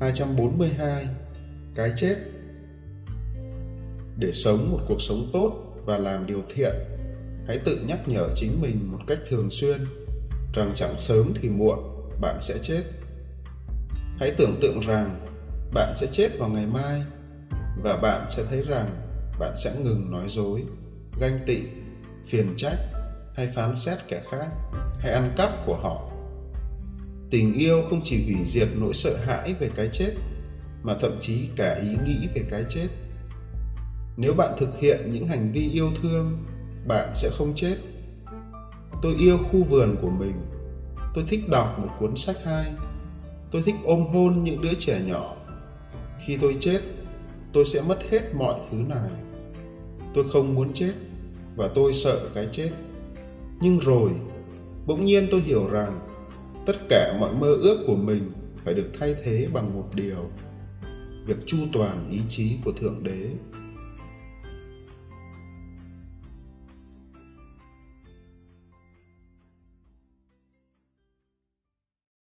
242 Cái chết Để sống một cuộc sống tốt và làm điều thiện, hãy tự nhắc nhở chính mình một cách thường xuyên rằng chẳng sớm thì muộn bạn sẽ chết. Hãy tưởng tượng rằng bạn sẽ chết vào ngày mai và bạn sẽ thấy rằng bạn sẽ ngừng nói dối, ganh tị, phiền trách hay phán xét kẻ khác hay ăn cắp của họ tình yêu không chỉ hủy diệt nỗi sợ hãi về cái chết, mà thậm chí cả ý nghĩ về cái chết. Nếu bạn thực hiện những hành vi yêu thương, bạn sẽ không chết. Tôi yêu khu vườn của mình. Tôi thích đọc một cuốn sách hay. Tôi thích ôm hôn những đứa trẻ nhỏ. Khi tôi chết, tôi sẽ mất hết mọi thứ này. Tôi không muốn chết và tôi sợ cái chết. Nhưng rồi, bỗng nhiên tôi hiểu rằng tất cả mọi mơ ước của mình phải được thay thế bằng một điều, việc chu toàn ý chí của thượng đế.